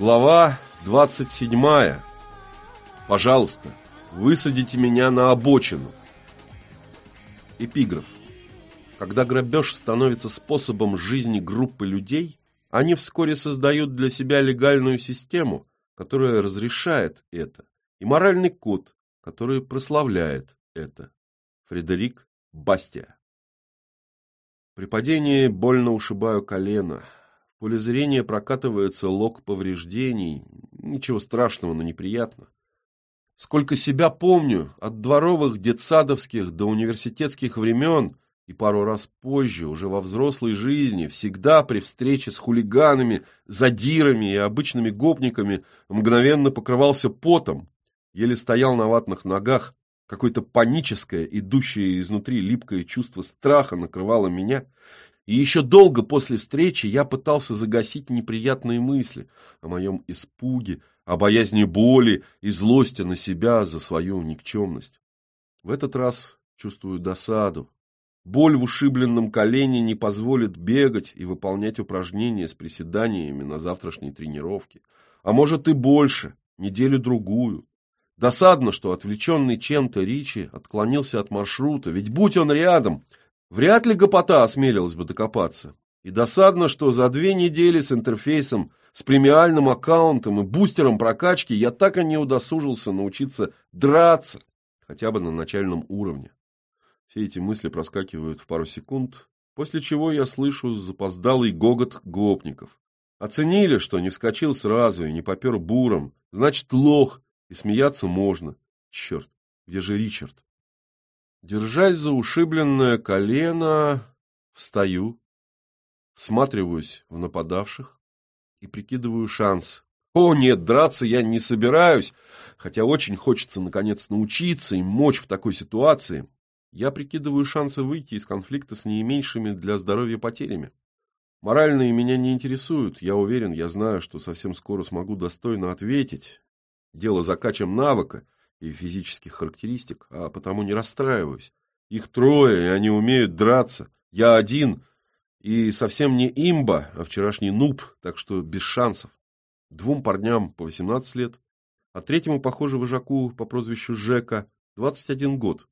Глава 27. Пожалуйста, высадите меня на обочину. Эпиграф. Когда грабеж становится способом жизни группы людей, они вскоре создают для себя легальную систему, которая разрешает это, и моральный код, который прославляет это. Фредерик Бастия. При падении больно ушибаю колено поле зрения прокатывается лог повреждений. Ничего страшного, но неприятно. Сколько себя помню, от дворовых детсадовских до университетских времен и пару раз позже, уже во взрослой жизни, всегда при встрече с хулиганами, задирами и обычными гопниками мгновенно покрывался потом, еле стоял на ватных ногах, какое-то паническое, идущее изнутри липкое чувство страха накрывало меня, и еще долго после встречи я пытался загасить неприятные мысли о моем испуге, о боязни боли и злости на себя за свою никчемность. В этот раз чувствую досаду. Боль в ушибленном колене не позволит бегать и выполнять упражнения с приседаниями на завтрашней тренировке. А может и больше, неделю-другую. Досадно, что отвлеченный чем-то Ричи отклонился от маршрута, ведь будь он рядом, Вряд ли гопота осмелилась бы докопаться. И досадно, что за две недели с интерфейсом, с премиальным аккаунтом и бустером прокачки я так и не удосужился научиться драться, хотя бы на начальном уровне. Все эти мысли проскакивают в пару секунд, после чего я слышу запоздалый гогот гопников. Оценили, что не вскочил сразу и не попер буром, значит лох, и смеяться можно. Черт, где же Ричард? Держась за ушибленное колено, встаю, всматриваюсь в нападавших и прикидываю шанс. О, нет, драться я не собираюсь, хотя очень хочется наконец научиться и мочь в такой ситуации. Я прикидываю шансы выйти из конфликта с наименьшими для здоровья потерями. Моральные меня не интересуют, я уверен, я знаю, что совсем скоро смогу достойно ответить. Дело за качем навыка — и физических характеристик, а потому не расстраиваюсь. Их трое, и они умеют драться. Я один, и совсем не имба, а вчерашний нуб, так что без шансов. Двум парням по 18 лет, а третьему, похоже, вожаку по прозвищу Жека 21 год.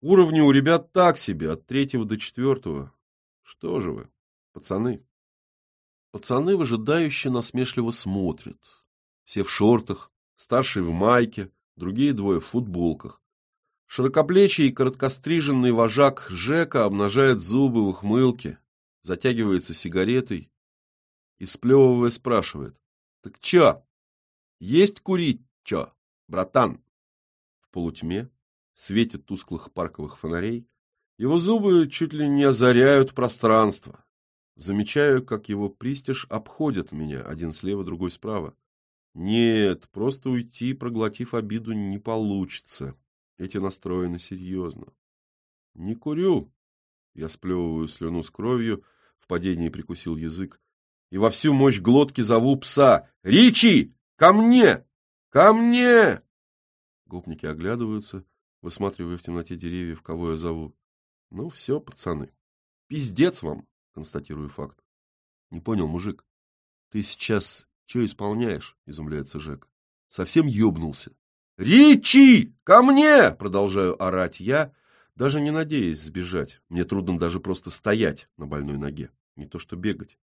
Уровни у ребят так себе, от третьего до четвертого. Что же вы, пацаны? Пацаны выжидающе насмешливо смотрят. Все в шортах, старший в майке, другие двое в футболках. Широкоплечий и короткостриженный вожак Жека обнажает зубы в ухмылке, затягивается сигаретой и, сплевывая, спрашивает. «Так чё? Есть курить чё, братан?» В полутьме, свете тусклых парковых фонарей, его зубы чуть ли не озаряют пространство. Замечаю, как его пристиж обходит меня, один слева, другой справа. Нет, просто уйти, проглотив обиду, не получится. Эти настроены серьезно. Не курю. Я сплевываю слюну с кровью, в падении прикусил язык. И во всю мощь глотки зову пса. «Ричи! Ко мне! Ко мне!» Гопники оглядываются, высматривая в темноте деревьев, кого я зову. Ну все, пацаны. Пиздец вам, констатирую факт. Не понял, мужик. Ты сейчас «Че исполняешь?» – изумляется Жек. «Совсем ёбнулся». «Ричи! Ко мне!» – продолжаю орать я, даже не надеясь сбежать. Мне трудно даже просто стоять на больной ноге, не то что бегать.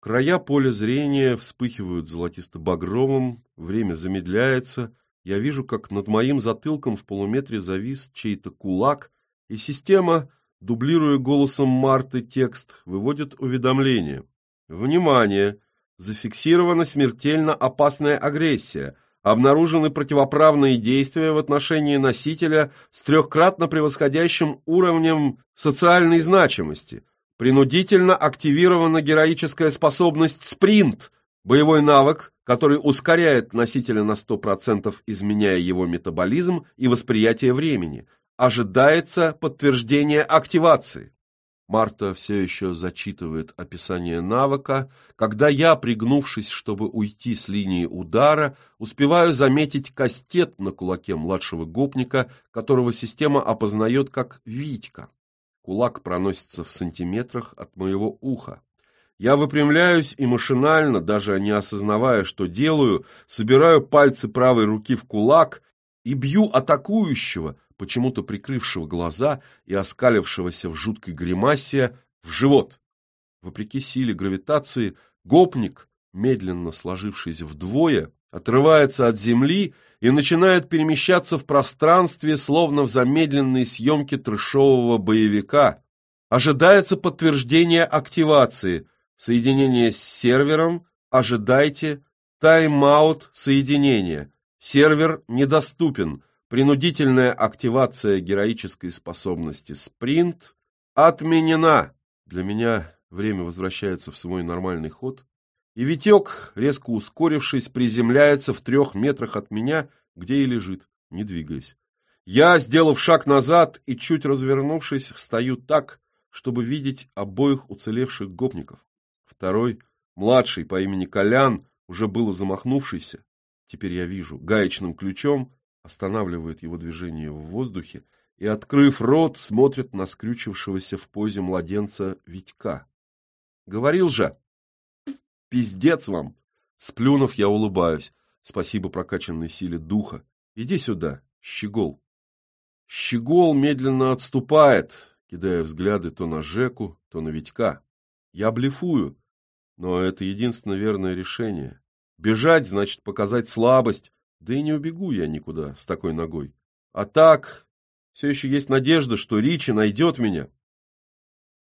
Края поля зрения вспыхивают золотисто-багровым, время замедляется. Я вижу, как над моим затылком в полуметре завис чей-то кулак, и система, дублируя голосом Марты текст, выводит уведомление. «Внимание! Зафиксирована смертельно опасная агрессия. Обнаружены противоправные действия в отношении носителя с трехкратно превосходящим уровнем социальной значимости. Принудительно активирована героическая способность «Спринт», боевой навык, который ускоряет носителя на 100%, изменяя его метаболизм и восприятие времени. Ожидается подтверждение активации. Марта все еще зачитывает описание навыка, когда я, пригнувшись, чтобы уйти с линии удара, успеваю заметить кастет на кулаке младшего гопника, которого система опознает как Витька. Кулак проносится в сантиметрах от моего уха. Я выпрямляюсь и машинально, даже не осознавая, что делаю, собираю пальцы правой руки в кулак и бью атакующего, почему-то прикрывшего глаза и оскалившегося в жуткой гримасе, в живот. Вопреки силе гравитации, гопник, медленно сложившийся вдвое, отрывается от земли и начинает перемещаться в пространстве, словно в замедленной съемке трешового боевика. Ожидается подтверждение активации. Соединение с сервером. Ожидайте. Тайм-аут соединения. Сервер недоступен. Принудительная активация героической способности спринт отменена. Для меня время возвращается в свой нормальный ход, и Витек, резко ускорившись, приземляется в трех метрах от меня, где и лежит, не двигаясь. Я, сделав шаг назад и чуть развернувшись, встаю так, чтобы видеть обоих уцелевших гопников. Второй, младший по имени Колян, уже было замахнувшийся, теперь я вижу, гаечным ключом останавливает его движение в воздухе и, открыв рот, смотрит на скрючившегося в позе младенца Витька. Говорил же, Пиздец вам! Сплюнув, я улыбаюсь. Спасибо прокачанной силе духа. Иди сюда, щегол. Щегол медленно отступает, кидая взгляды то на Жеку, то на Витька. Я блефую, но это единственное верное решение. Бежать значит показать слабость, да и не убегу я никуда с такой ногой. А так, все еще есть надежда, что Ричи найдет меня.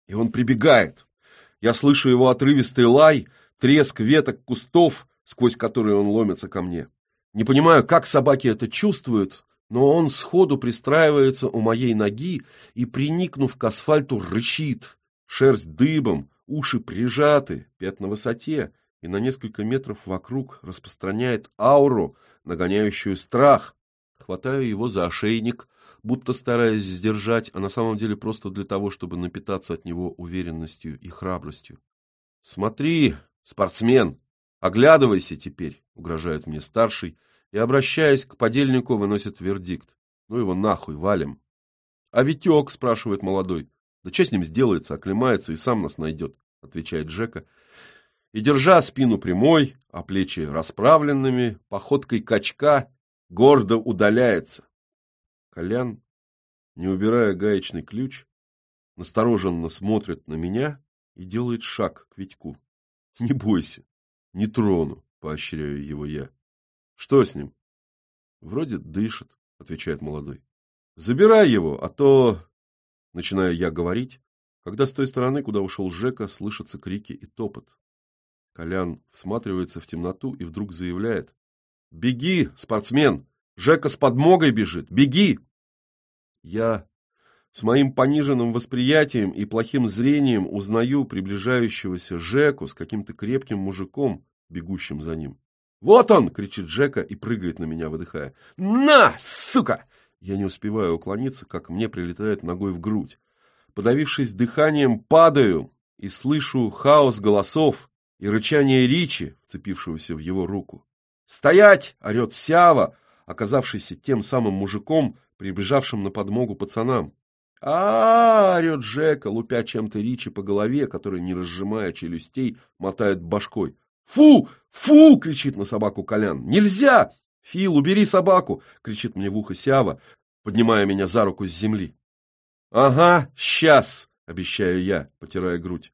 И он прибегает. Я слышу его отрывистый лай, треск веток кустов, сквозь которые он ломится ко мне. Не понимаю, как собаки это чувствуют, но он сходу пристраивается у моей ноги и, приникнув к асфальту, рычит. Шерсть дыбом, уши прижаты, пят на высоте, и на несколько метров вокруг распространяет ауру, нагоняющую страх. Хватаю его за ошейник, будто стараясь сдержать, а на самом деле просто для того, чтобы напитаться от него уверенностью и храбростью. «Смотри, «Спортсмен! Оглядывайся теперь!» — угрожает мне старший, и, обращаясь к подельнику, выносит вердикт. «Ну его нахуй, валим!» «А Витек?» — спрашивает молодой. «Да что с ним сделается? Оклемается и сам нас найдет», — отвечает Джека. И, держа спину прямой, а плечи расправленными, походкой качка, гордо удаляется. Колян, не убирая гаечный ключ, настороженно смотрит на меня и делает шаг к Витьку. Не бойся, не трону, поощряю его я. Что с ним? Вроде дышит, отвечает молодой. Забирай его, а то... Начинаю я говорить, когда с той стороны, куда ушел Жека, слышатся крики и топот. Колян всматривается в темноту и вдруг заявляет. «Беги, спортсмен! Жека с подмогой бежит! Беги!» Я с моим пониженным восприятием и плохим зрением узнаю приближающегося Жеку с каким-то крепким мужиком, бегущим за ним. «Вот он!» — кричит Жека и прыгает на меня, выдыхая. «На, сука!» Я не успеваю уклониться, как мне прилетает ногой в грудь. Подавившись дыханием, падаю и слышу хаос голосов и рычание Ричи, вцепившегося в его руку. «Стоять!» — орет Сява, оказавшийся тем самым мужиком, прибежавшим на подмогу пацанам а, орет Жека, лупя чем-то Ричи по голове, который, не разжимая челюстей, мотает башкой. «Фу! Фу!» — кричит на собаку Колян. «Нельзя! Фил, убери собаку!» — кричит мне в ухо Сява, поднимая меня за руку с земли. «Ага, сейчас!» — обещаю я, потирая грудь.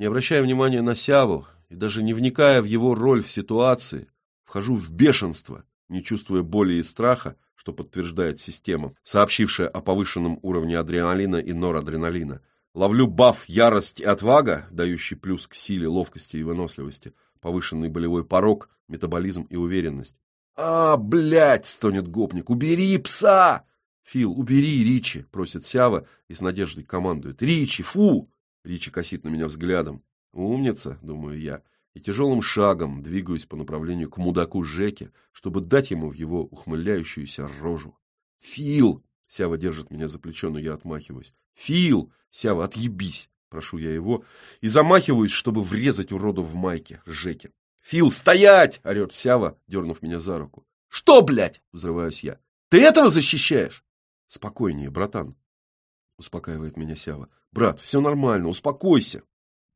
Не обращая внимания на Сяву и даже не вникая в его роль в ситуации, вхожу в бешенство, не чувствуя боли и страха, что подтверждает система, сообщившая о повышенном уровне адреналина и норадреналина. Ловлю баф «Ярость и отвага», дающий плюс к силе, ловкости и выносливости, повышенный болевой порог, метаболизм и уверенность. «А, блядь!» — стонет гопник. «Убери пса!» «Фил, убери Ричи!» — просит Сява и с надеждой командует. «Ричи, фу!» Ричи косит на меня взглядом. «Умница!» — думаю я и тяжелым шагом двигаюсь по направлению к мудаку Жеке, чтобы дать ему в его ухмыляющуюся рожу. «Фил!» — Сява держит меня за плечо, но я отмахиваюсь. «Фил! Сява, отъебись!» — прошу я его, и замахиваюсь, чтобы врезать уроду в майке Жеке. «Фил, стоять!» — орет Сява, дернув меня за руку. «Что, блядь?» — взрываюсь я. «Ты этого защищаешь?» «Спокойнее, братан», — успокаивает меня Сява. «Брат, все нормально, успокойся».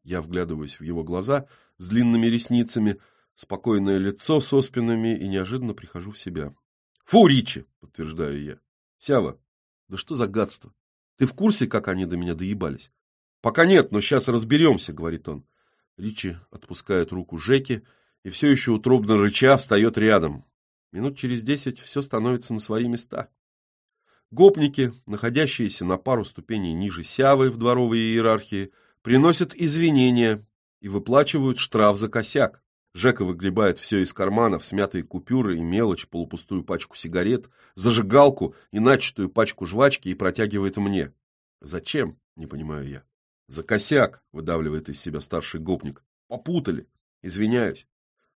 Я вглядываюсь в его глаза с длинными ресницами, спокойное лицо с оспинами и неожиданно прихожу в себя. «Фу, Ричи!» — подтверждаю я. «Сява, да что за гадство? Ты в курсе, как они до меня доебались?» «Пока нет, но сейчас разберемся», — говорит он. Ричи отпускает руку Жеки и все еще утробно рыча встает рядом. Минут через десять все становится на свои места. Гопники, находящиеся на пару ступеней ниже Сявы в дворовой иерархии, приносят извинения и выплачивают штраф за косяк. Жека выгребает все из карманов, смятые купюры и мелочь, полупустую пачку сигарет, зажигалку и начатую пачку жвачки и протягивает мне. «Зачем?» — не понимаю я. «За косяк!» — выдавливает из себя старший гопник. «Попутали. Извиняюсь».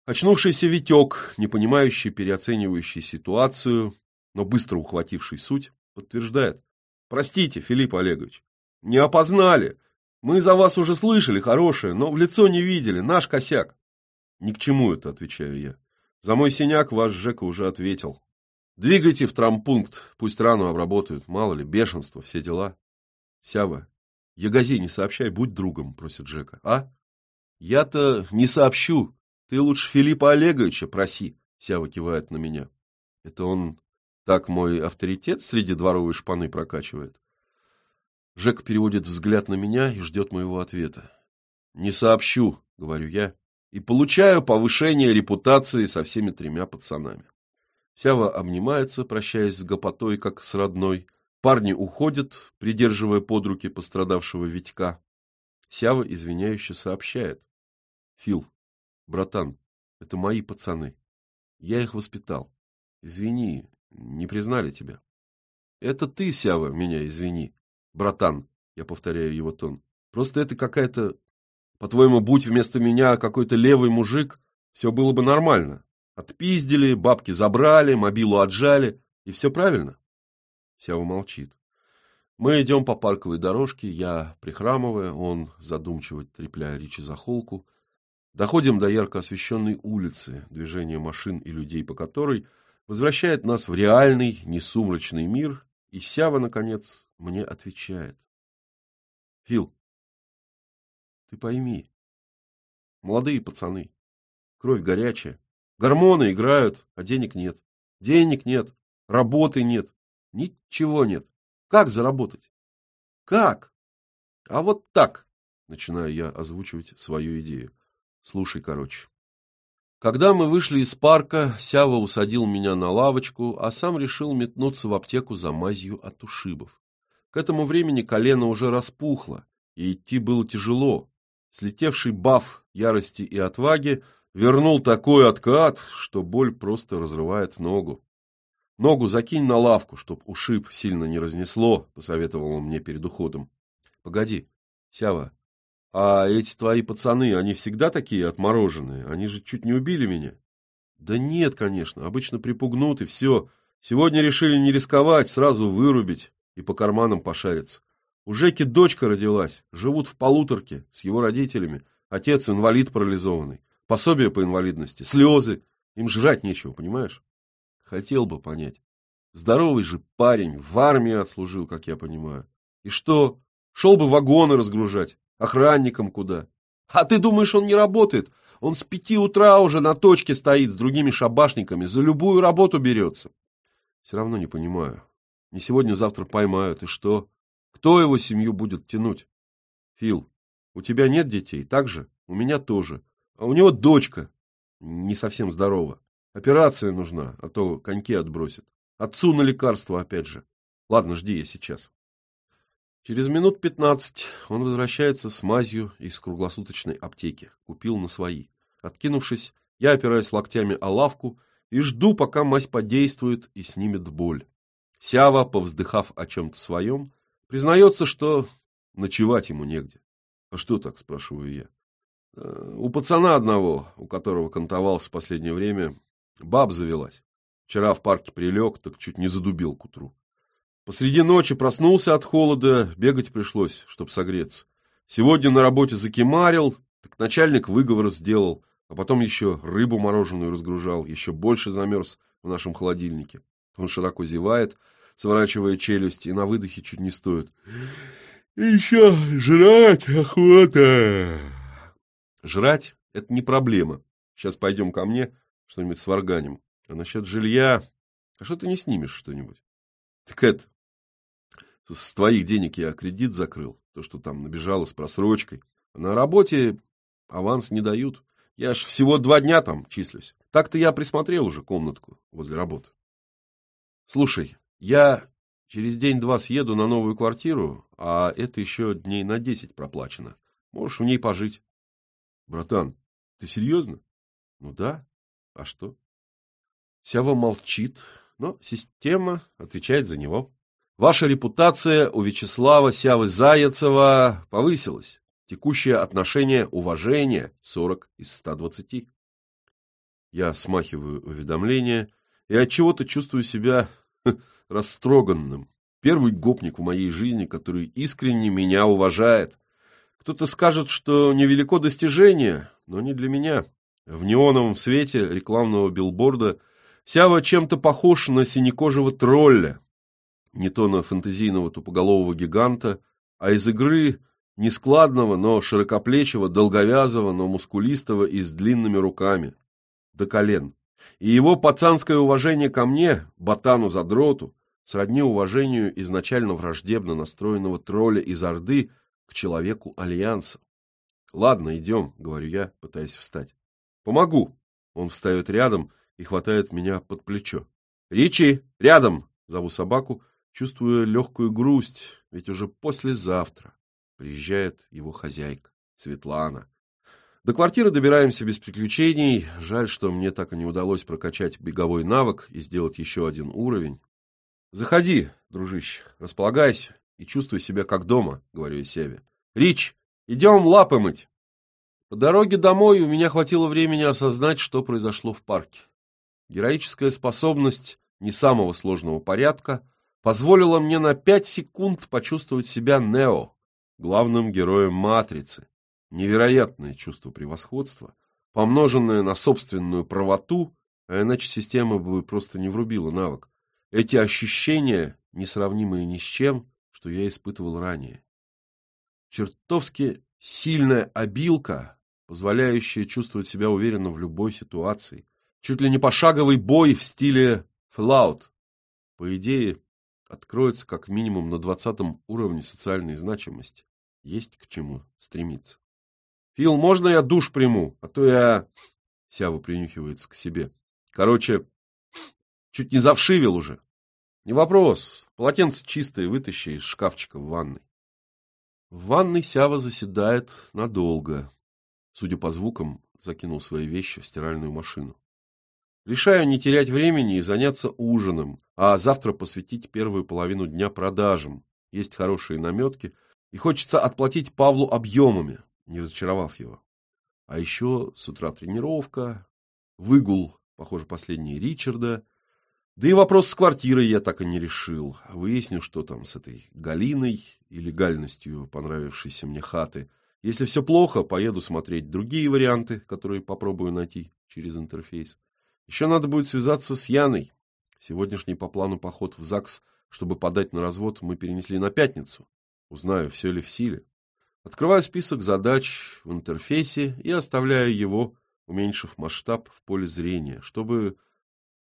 Очнувшийся Витек, не понимающий, переоценивающий ситуацию, но быстро ухвативший суть, подтверждает. «Простите, Филипп Олегович, не опознали. Мы за вас уже слышали хорошее, но в лицо не видели. Наш косяк». «Ни к чему это», — отвечаю я. «За мой синяк ваш Жека уже ответил. Двигайте в травмпункт, пусть рану обработают. Мало ли, бешенство, все дела». «Сява, Ягози, не сообщай, будь другом», — просит Жека. «А?» «Я-то не сообщу. Ты лучше Филиппа Олеговича проси», — Сява кивает на меня. «Это он так мой авторитет среди дворовой шпаны прокачивает?» Жека переводит взгляд на меня и ждет моего ответа. «Не сообщу», — говорю я, и получаю повышение репутации со всеми тремя пацанами. Сява обнимается, прощаясь с гопотой, как с родной. Парни уходят, придерживая под руки пострадавшего Витька. Сява извиняюще сообщает. Фил, братан, это мои пацаны. Я их воспитал. Извини, не признали тебя. Это ты, Сява, меня извини. Братан, я повторяю его тон. Просто это какая-то по-твоему, будь вместо меня какой-то левый мужик, все было бы нормально. Отпиздили, бабки забрали, мобилу отжали, и все правильно. Сява молчит. Мы идем по парковой дорожке, я прихрамывая, он задумчиво трепляя Ричи за холку. Доходим до ярко освещенной улицы, движение машин и людей по которой возвращает нас в реальный, несумрачный мир, и Сява, наконец, мне отвечает. Фил, ты пойми. Молодые пацаны. Кровь горячая. Гормоны играют, а денег нет. Денег нет. Работы нет. Ничего нет. Как заработать? Как? А вот так. Начинаю я озвучивать свою идею. Слушай, короче. Когда мы вышли из парка, Сява усадил меня на лавочку, а сам решил метнуться в аптеку за мазью от ушибов. К этому времени колено уже распухло, и идти было тяжело. Слетевший баф ярости и отваги вернул такой откат, что боль просто разрывает ногу. «Ногу закинь на лавку, чтоб ушиб сильно не разнесло», — посоветовал он мне перед уходом. «Погоди, Сява, а эти твои пацаны, они всегда такие отмороженные? Они же чуть не убили меня?» «Да нет, конечно, обычно припугнут и все. Сегодня решили не рисковать, сразу вырубить и по карманам пошариться. У Жеки дочка родилась, живут в полуторке с его родителями. Отец инвалид парализованный, пособие по инвалидности, слезы. Им жрать нечего, понимаешь? Хотел бы понять. Здоровый же парень, в армии отслужил, как я понимаю. И что? Шел бы вагоны разгружать, охранником куда. А ты думаешь, он не работает? Он с пяти утра уже на точке стоит с другими шабашниками, за любую работу берется. Все равно не понимаю. Не сегодня-завтра поймают, и что? Кто его семью будет тянуть? Фил, у тебя нет детей, так же? У меня тоже. А у него дочка. Не совсем здорова. Операция нужна, а то коньки отбросит. Отцу на лекарство опять же. Ладно, жди я сейчас. Через минут пятнадцать он возвращается с мазью из круглосуточной аптеки. Купил на свои. Откинувшись, я опираюсь локтями о лавку и жду, пока мазь подействует и снимет боль. Сява, повздыхав о чем-то своем, Признается, что ночевать ему негде. А что так, спрашиваю я. «Э, у пацана одного, у которого кантовался в последнее время, баб завелась. Вчера в парке прилег, так чуть не задубил к утру. Посреди ночи проснулся от холода, бегать пришлось, чтоб согреться. Сегодня на работе закимарил, так начальник выговор сделал, а потом еще рыбу мороженую разгружал, еще больше замерз в нашем холодильнике. Он широко зевает, сворачивая челюсть, и на выдохе чуть не стоит. «Еще жрать охота!» Жрать – это не проблема. Сейчас пойдем ко мне, что-нибудь сварганим. А насчет жилья... А что ты не снимешь что-нибудь? Так это... С твоих денег я кредит закрыл. То, что там набежало с просрочкой. На работе аванс не дают. Я ж всего два дня там числюсь. Так-то я присмотрел уже комнатку возле работы. Слушай, я через день-два съеду на новую квартиру, а это еще дней на десять проплачено. Можешь в ней пожить. Братан, ты серьезно? Ну да. А что? Сява молчит, но система отвечает за него. Ваша репутация у Вячеслава Сявы Заяцева повысилась. Текущее отношение уважения 40 из 120. Я смахиваю уведомление и от чего то чувствую себя растроганным. Первый гопник в моей жизни, который искренне меня уважает. Кто-то скажет, что невелико достижение, но не для меня. В неоновом свете рекламного билборда Сява чем-то похож на синекожего тролля. Не то на фэнтезийного тупоголового гиганта, а из игры нескладного, но широкоплечего, долговязого, но мускулистого и с длинными руками. До колен. И его пацанское уважение ко мне, ботану-задроту, сродни уважению изначально враждебно настроенного тролля из Орды к человеку Альянса. «Ладно, идем», — говорю я, пытаясь встать. «Помогу». Он встает рядом и хватает меня под плечо. «Ричи, рядом!» — зову собаку, чувствуя легкую грусть, ведь уже послезавтра приезжает его хозяйка, Светлана. До квартиры добираемся без приключений. Жаль, что мне так и не удалось прокачать беговой навык и сделать еще один уровень. Заходи, дружище, располагайся и чувствуй себя как дома, говорю я Севе. Рич, идем лапы мыть. По дороге домой у меня хватило времени осознать, что произошло в парке. Героическая способность не самого сложного порядка позволила мне на пять секунд почувствовать себя Нео, главным героем «Матрицы», невероятное чувство превосходства, помноженное на собственную правоту, а иначе система бы просто не врубила навык. Эти ощущения, несравнимые ни с чем, что я испытывал ранее. Чертовски сильная обилка, позволяющая чувствовать себя уверенно в любой ситуации. Чуть ли не пошаговый бой в стиле Fallout. По идее, откроется как минимум на двадцатом уровне социальной значимости. Есть к чему стремиться. Фил, можно я душ приму? А то я... Сява принюхивается к себе. Короче, чуть не завшивил уже. Не вопрос. Полотенце чистое вытащи из шкафчика в ванной. В ванной Сява заседает надолго. Судя по звукам, закинул свои вещи в стиральную машину. Решаю не терять времени и заняться ужином, а завтра посвятить первую половину дня продажам. Есть хорошие наметки, и хочется отплатить Павлу объемами не разочаровав его. А еще с утра тренировка, выгул, похоже, последний Ричарда. Да и вопрос с квартирой я так и не решил. Выясню, что там с этой Галиной и легальностью понравившейся мне хаты. Если все плохо, поеду смотреть другие варианты, которые попробую найти через интерфейс. Еще надо будет связаться с Яной. Сегодняшний по плану поход в ЗАГС, чтобы подать на развод, мы перенесли на пятницу. Узнаю, все ли в силе. Открываю список задач в интерфейсе и оставляю его, уменьшив масштаб в поле зрения, чтобы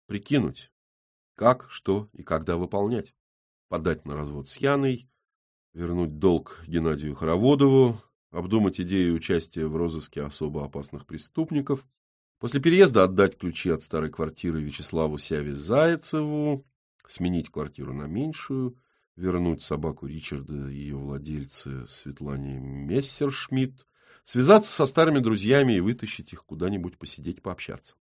прикинуть, как, что и когда выполнять. Подать на развод с Яной, вернуть долг Геннадию Хороводову, обдумать идею участия в розыске особо опасных преступников, после переезда отдать ключи от старой квартиры Вячеславу Сяве Зайцеву, сменить квартиру на меньшую – вернуть собаку Ричарда и ее владельца Светлане Мессершмитт, связаться со старыми друзьями и вытащить их куда-нибудь посидеть, пообщаться.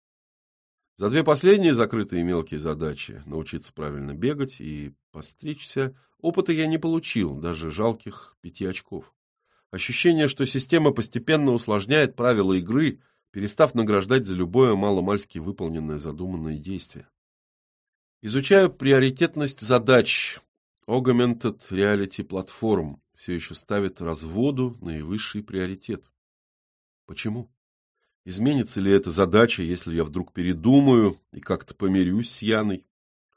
За две последние закрытые мелкие задачи – научиться правильно бегать и постричься – опыта я не получил, даже жалких пяти очков. Ощущение, что система постепенно усложняет правила игры, перестав награждать за любое маломальски выполненное задуманное действие. Изучаю приоритетность задач, Augmented Reality Platform все еще ставит разводу наивысший приоритет. Почему? Изменится ли эта задача, если я вдруг передумаю и как-то помирюсь с Яной?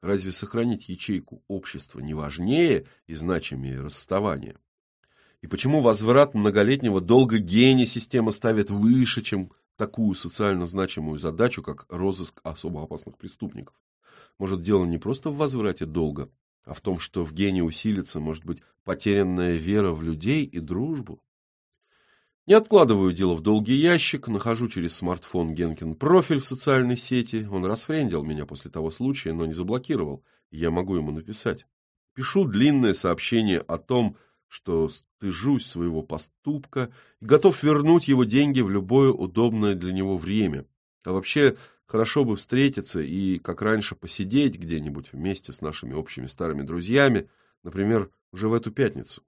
Разве сохранить ячейку общества не важнее и значимее расставания? И почему возврат многолетнего долга гения система ставит выше, чем такую социально значимую задачу, как розыск особо опасных преступников? Может, дело не просто в возврате долга, а в том, что в гении усилится, может быть, потерянная вера в людей и дружбу? Не откладываю дело в долгий ящик, нахожу через смартфон Генкин профиль в социальной сети. Он расфрендил меня после того случая, но не заблокировал. Я могу ему написать. Пишу длинное сообщение о том, что стыжусь своего поступка и готов вернуть его деньги в любое удобное для него время. А вообще, хорошо бы встретиться и, как раньше, посидеть где-нибудь вместе с нашими общими старыми друзьями, например, уже в эту пятницу.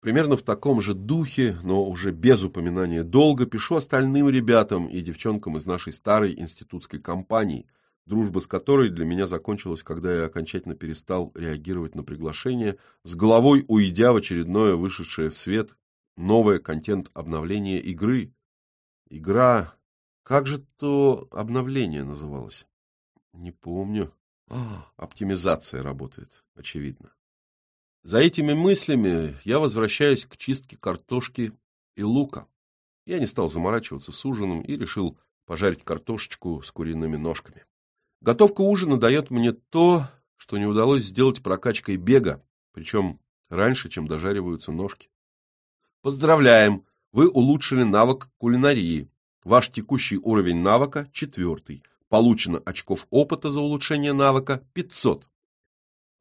Примерно в таком же духе, но уже без упоминания долга, пишу остальным ребятам и девчонкам из нашей старой институтской компании, дружба с которой для меня закончилась, когда я окончательно перестал реагировать на приглашение, с головой уйдя в очередное вышедшее в свет новое контент-обновление игры. Игра... Как же то обновление называлось? Не помню. А, оптимизация работает, очевидно. За этими мыслями я возвращаюсь к чистке картошки и лука. Я не стал заморачиваться с ужином и решил пожарить картошечку с куриными ножками. Готовка ужина дает мне то, что не удалось сделать прокачкой бега, причем раньше, чем дожариваются ножки. Поздравляем! Вы улучшили навык кулинарии. Ваш текущий уровень навыка – четвертый. Получено очков опыта за улучшение навыка – 500.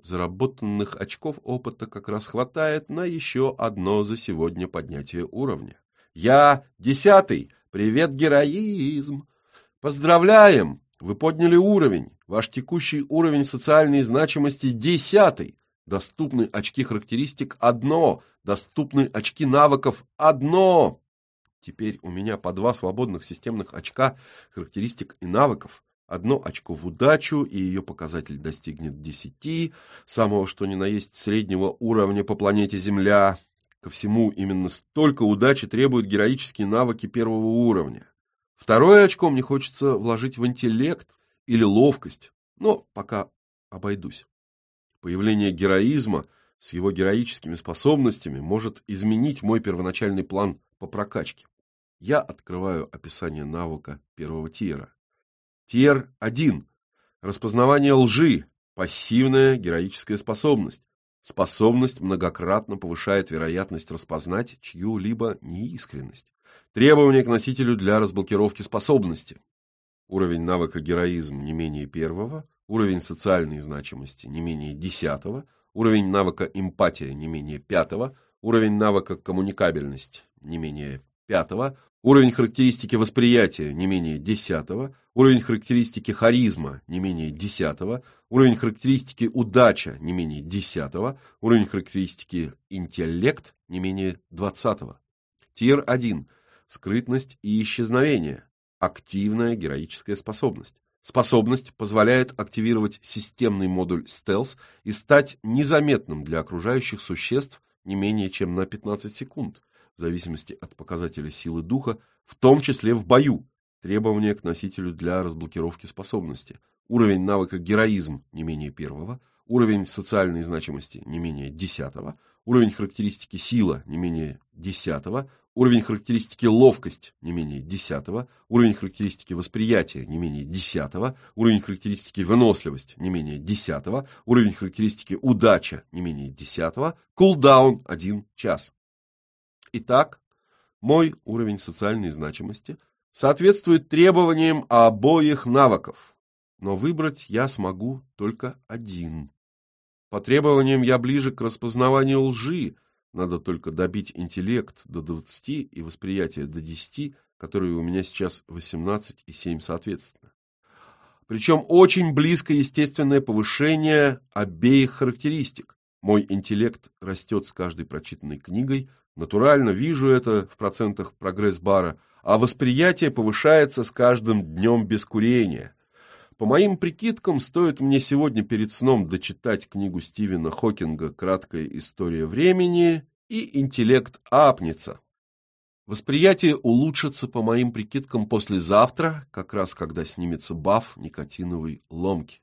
Заработанных очков опыта как раз хватает на еще одно за сегодня поднятие уровня. Я десятый. Привет, героизм. Поздравляем. Вы подняли уровень. Ваш текущий уровень социальной значимости десятый. Доступны очки характеристик одно. Доступны очки навыков одно. Теперь у меня по два свободных системных очка характеристик и навыков одно очко в удачу, и ее показатель достигнет 10, самого что ни на есть среднего уровня по планете Земля. Ко всему, именно столько удачи требуют героические навыки первого уровня. Второе очко мне хочется вложить в интеллект или ловкость, но пока обойдусь. Появление героизма с его героическими способностями может изменить мой первоначальный план по прокачке. Я открываю описание навыка первого тира. Тир-1. Распознавание лжи. Пассивная героическая способность. Способность многократно повышает вероятность распознать чью-либо неискренность. Требования к носителю для разблокировки способности. Уровень навыка героизм не менее первого, уровень социальной значимости не менее десятого, уровень навыка эмпатия не менее пятого, уровень навыка коммуникабельность не менее пятого, Уровень характеристики восприятия не менее 10, уровень характеристики харизма не менее 10, уровень характеристики удача не менее 10, уровень характеристики интеллект не менее 20. Тир 1. Скрытность и исчезновение. Активная героическая способность. Способность позволяет активировать системный модуль стелс и стать незаметным для окружающих существ не менее чем на 15 секунд в зависимости от показателя силы духа, в том числе в бою. Требования к носителю для разблокировки способности. Уровень навыка героизм не менее первого, уровень социальной значимости не менее десятого, уровень характеристики сила не менее десятого, уровень характеристики ловкость не менее десятого, уровень характеристики восприятия не менее десятого, уровень характеристики выносливость не менее десятого, уровень характеристики удача не менее десятого, кулдаун 1 час. Итак, мой уровень социальной значимости соответствует требованиям обоих навыков, но выбрать я смогу только один. По требованиям я ближе к распознаванию лжи, надо только добить интеллект до 20 и восприятие до 10, которые у меня сейчас 18 и 7 соответственно. Причем очень близко естественное повышение обеих характеристик. Мой интеллект растет с каждой прочитанной книгой, Натурально вижу это в процентах прогресс-бара, а восприятие повышается с каждым днем без курения. По моим прикидкам, стоит мне сегодня перед сном дочитать книгу Стивена Хокинга «Краткая история времени» и интеллект апнется. Восприятие улучшится, по моим прикидкам, послезавтра, как раз когда снимется баф никотиновой ломки.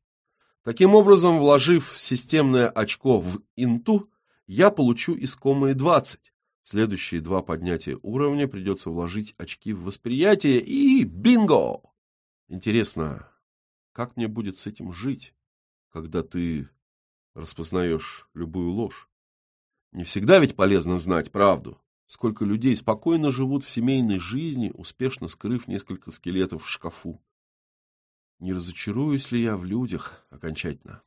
Таким образом, вложив системное очко в инту, я получу искомые 20, Следующие два поднятия уровня придется вложить очки в восприятие и бинго! Интересно, как мне будет с этим жить, когда ты распознаешь любую ложь? Не всегда ведь полезно знать правду. Сколько людей спокойно живут в семейной жизни, успешно скрыв несколько скелетов в шкафу. Не разочаруюсь ли я в людях окончательно?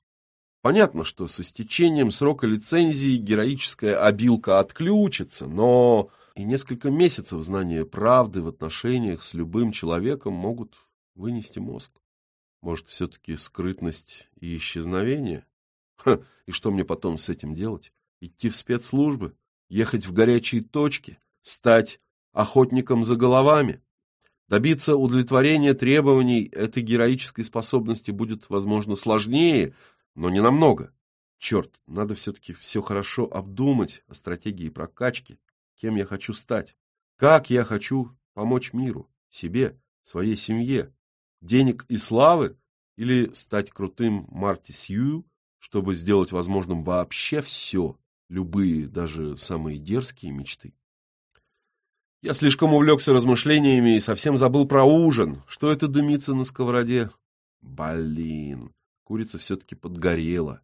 Понятно, что со стечением срока лицензии героическая обилка отключится, но и несколько месяцев знания правды в отношениях с любым человеком могут вынести мозг. Может, все-таки скрытность и исчезновение? Ха, и что мне потом с этим делать? Идти в спецслужбы? Ехать в горячие точки? Стать охотником за головами? Добиться удовлетворения требований этой героической способности будет, возможно, сложнее, но не намного. Черт, надо все-таки все хорошо обдумать о стратегии прокачки, кем я хочу стать, как я хочу помочь миру, себе, своей семье, денег и славы или стать крутым Марти Сью, чтобы сделать возможным вообще все, любые, даже самые дерзкие мечты. Я слишком увлекся размышлениями и совсем забыл про ужин. Что это дымится на сковороде? Блин, Курица все-таки подгорела.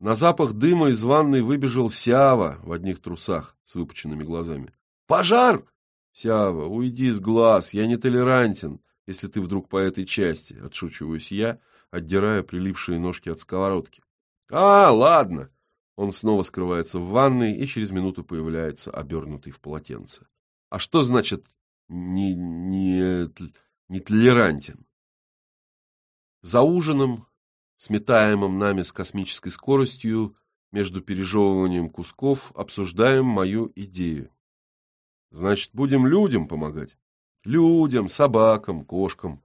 На запах дыма из ванной выбежал Сява в одних трусах с выпученными глазами. «Пожар!» «Сява, уйди с глаз, я не толерантен, если ты вдруг по этой части», — отшучиваюсь я, отдирая прилипшие ножки от сковородки. «А, ладно!» Он снова скрывается в ванной и через минуту появляется, обернутый в полотенце. «А что значит не, не, не толерантен?» За ужином сметаемым нами с космической скоростью, между пережевыванием кусков, обсуждаем мою идею. Значит, будем людям помогать. Людям, собакам, кошкам.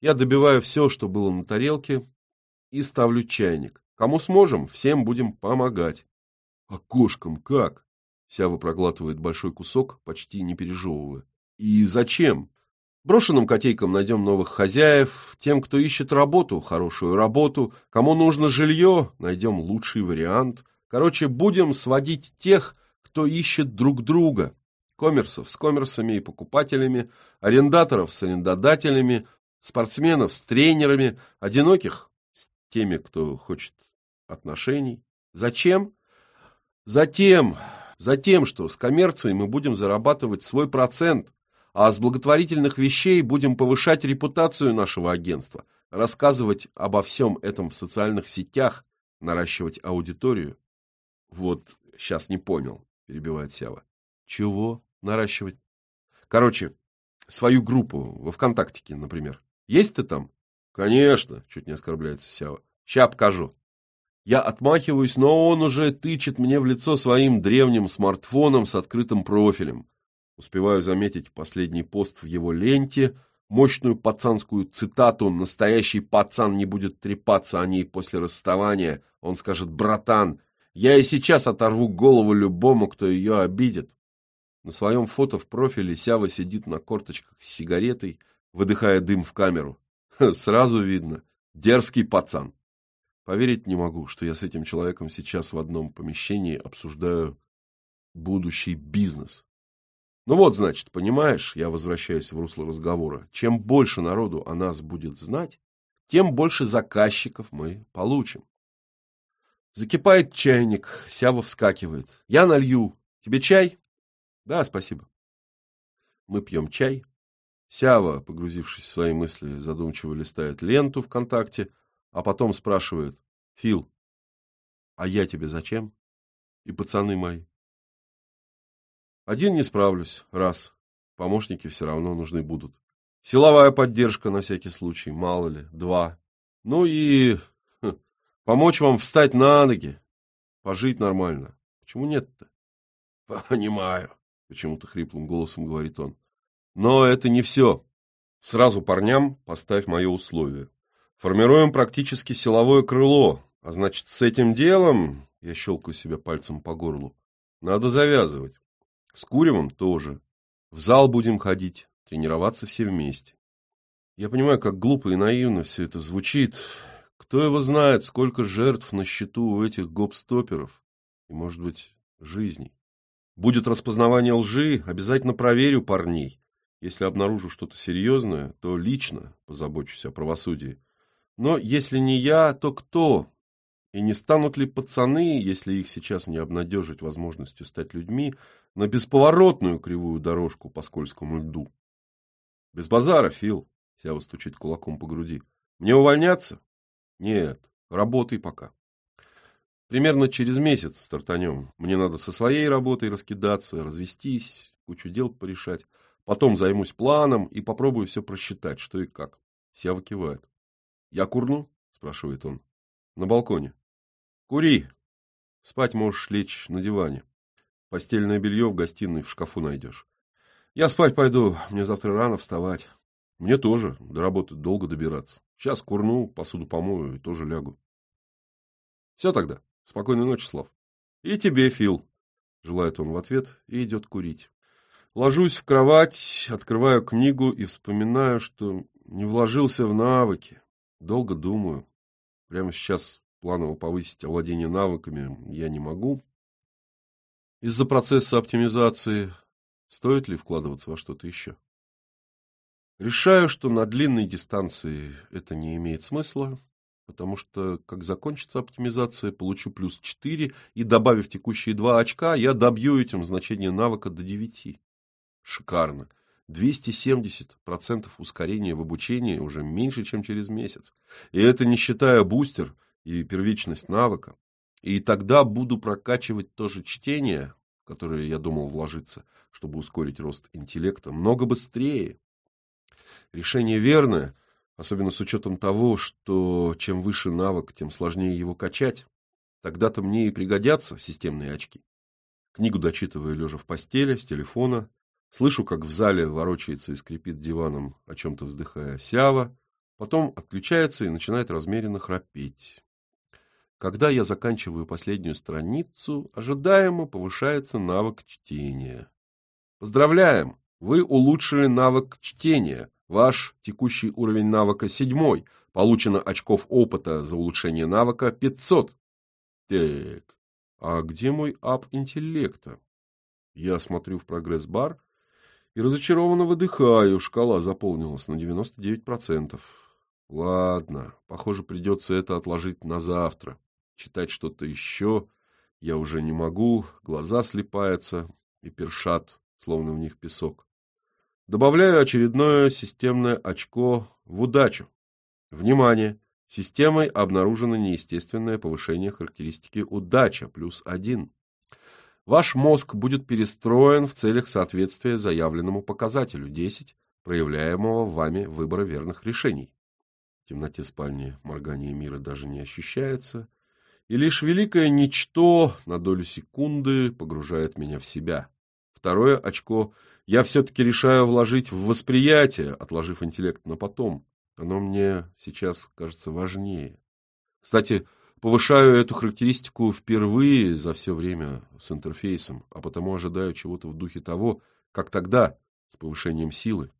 Я добиваю все, что было на тарелке, и ставлю чайник. Кому сможем, всем будем помогать. А кошкам как? Сява проглатывает большой кусок, почти не пережевывая. И зачем? Брошенным котейкам найдем новых хозяев, тем, кто ищет работу, хорошую работу, кому нужно жилье, найдем лучший вариант. Короче, будем сводить тех, кто ищет друг друга. Коммерсов с коммерсами и покупателями, арендаторов с арендодателями, спортсменов с тренерами, одиноких с теми, кто хочет отношений. Зачем? Затем, затем, что с коммерцией мы будем зарабатывать свой процент, а с благотворительных вещей будем повышать репутацию нашего агентства, рассказывать обо всем этом в социальных сетях, наращивать аудиторию. Вот, сейчас не понял, перебивает Сява. Чего наращивать? Короче, свою группу во ВКонтактике, например. Есть ты там? Конечно, чуть не оскорбляется Сява. Ща покажу. Я отмахиваюсь, но он уже тычет мне в лицо своим древним смартфоном с открытым профилем. Успеваю заметить последний пост в его ленте, мощную пацанскую цитату «Настоящий пацан не будет трепаться о ней после расставания». Он скажет «Братан, я и сейчас оторву голову любому, кто ее обидит». На своем фото в профиле Сява сидит на корточках с сигаретой, выдыхая дым в камеру. Сразу видно. Дерзкий пацан. Поверить не могу, что я с этим человеком сейчас в одном помещении обсуждаю будущий бизнес. Ну вот, значит, понимаешь, я возвращаюсь в русло разговора, чем больше народу о нас будет знать, тем больше заказчиков мы получим. Закипает чайник, Сява вскакивает. Я налью. Тебе чай? Да, спасибо. Мы пьем чай. Сява, погрузившись в свои мысли, задумчиво листает ленту ВКонтакте, а потом спрашивает. Фил, а я тебе зачем? И пацаны мои. Один не справлюсь, раз. Помощники все равно нужны будут. Силовая поддержка на всякий случай, мало ли, два. Ну и хм, помочь вам встать на ноги, пожить нормально. Почему нет-то? Понимаю, почему-то хриплым голосом говорит он. Но это не все. Сразу парням поставь мое условие. Формируем практически силовое крыло, а значит, с этим делом, я щелкаю себя пальцем по горлу, надо завязывать. С Куревым тоже. В зал будем ходить, тренироваться все вместе. Я понимаю, как глупо и наивно все это звучит. Кто его знает, сколько жертв на счету у этих гоп-стоперов и, может быть, жизней. Будет распознавание лжи, обязательно проверю парней. Если обнаружу что-то серьезное, то лично позабочусь о правосудии. Но если не я, то кто? И не станут ли пацаны, если их сейчас не обнадежить возможностью стать людьми, на бесповоротную кривую дорожку по скользкому льду? Без базара, Фил, Сява стучит кулаком по груди. Мне увольняться? Нет, работай пока. Примерно через месяц стартанем. Мне надо со своей работой раскидаться, развестись, кучу дел порешать. Потом займусь планом и попробую все просчитать, что и как. Сява кивает. «Я курну?» – спрашивает он. «На балконе». «Кури. Спать можешь лечь на диване. Постельное белье в гостиной в шкафу найдешь. Я спать пойду, мне завтра рано вставать. Мне тоже, до работы долго добираться. Сейчас курну, посуду помою и тоже лягу». «Все тогда. Спокойной ночи, Слав». «И тебе, Фил», – желает он в ответ и идет курить. Ложусь в кровать, открываю книгу и вспоминаю, что не вложился в навыки. Долго думаю. Прямо сейчас планово повысить овладение навыками я не могу. Из-за процесса оптимизации стоит ли вкладываться во что-то еще? Решаю, что на длинной дистанции это не имеет смысла, потому что, как закончится оптимизация, получу плюс 4, и, добавив текущие 2 очка, я добью этим значение навыка до 9. Шикарно. 270% ускорения в обучении уже меньше, чем через месяц. И это не считая бустер и первичность навыка. И тогда буду прокачивать тоже чтение, в которое я думал вложиться, чтобы ускорить рост интеллекта, много быстрее. Решение верное, особенно с учетом того, что чем выше навык, тем сложнее его качать. Тогда-то мне и пригодятся системные очки. Книгу дочитываю лежа в постели, с телефона, Слышу, как в зале ворочается и скрипит диваном, о чем-то вздыхая Сява, потом отключается и начинает размеренно храпеть. Когда я заканчиваю последнюю страницу, ожидаемо повышается навык чтения. Поздравляем! Вы улучшили навык чтения. Ваш текущий уровень навыка седьмой. Получено очков опыта за улучшение навыка 500. Так, а где мой ап интеллекта? Я смотрю в прогресс-бар и разочарованно выдыхаю, шкала заполнилась на 99%. Ладно, похоже, придется это отложить на завтра. Читать что-то еще я уже не могу, глаза слепаются и першат, словно в них песок. Добавляю очередное системное очко в удачу. Внимание! Системой обнаружено неестественное повышение характеристики удача плюс один. Ваш мозг будет перестроен в целях соответствия заявленному показателю 10, проявляемого вами выбора верных решений. В темноте спальни моргание мира даже не ощущается, и лишь великое ничто на долю секунды погружает меня в себя. Второе очко я все-таки решаю вложить в восприятие, отложив интеллект на потом. Оно мне сейчас кажется важнее. Кстати, Повышаю эту характеристику впервые за все время с интерфейсом, а потому ожидаю чего-то в духе того, как тогда, с повышением силы.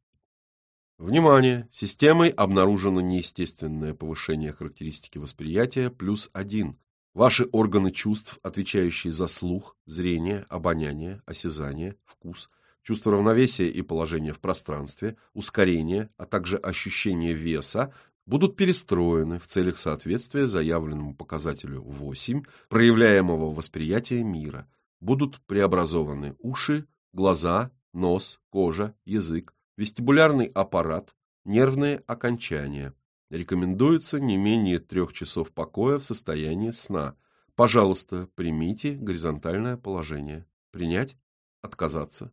Внимание! Системой обнаружено неестественное повышение характеристики восприятия плюс один. Ваши органы чувств, отвечающие за слух, зрение, обоняние, осязание, вкус, чувство равновесия и положения в пространстве, ускорение, а также ощущение веса, будут перестроены в целях соответствия заявленному показателю 8 проявляемого восприятия мира, будут преобразованы уши, глаза, нос, кожа, язык, вестибулярный аппарат, нервные окончания. Рекомендуется не менее трех часов покоя в состоянии сна. Пожалуйста, примите горизонтальное положение. Принять? Отказаться?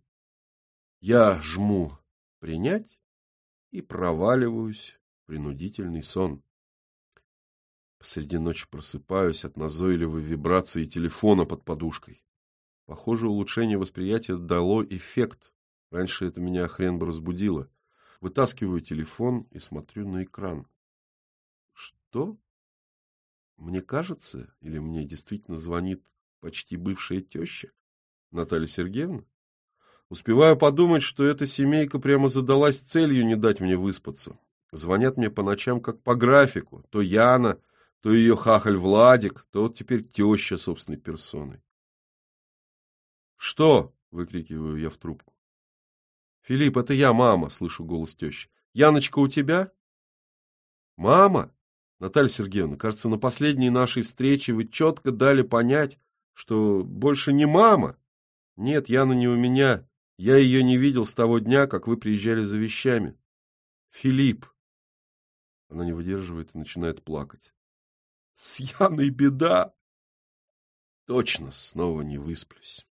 Я жму «принять» и проваливаюсь принудительный сон. Посреди ночи просыпаюсь от назойливой вибрации телефона под подушкой. Похоже, улучшение восприятия дало эффект. Раньше это меня хрен бы разбудило. Вытаскиваю телефон и смотрю на экран. Что? Мне кажется, или мне действительно звонит почти бывшая теща? Наталья Сергеевна? Успеваю подумать, что эта семейка прямо задалась целью не дать мне выспаться. Звонят мне по ночам как по графику. То Яна, то ее хахаль Владик, то вот теперь теща собственной персоной. «Что?» выкрикиваю я в трубку. Филипп, это я, мама, слышу голос тещи. Яночка у тебя? Мама? Наталья Сергеевна, кажется, на последней нашей встрече вы четко дали понять, что больше не мама. Нет, Яна не у меня. Я ее не видел с того дня, как вы приезжали за вещами. Филипп. Она не выдерживает и начинает плакать. С Яной беда. Точно, снова не высплюсь.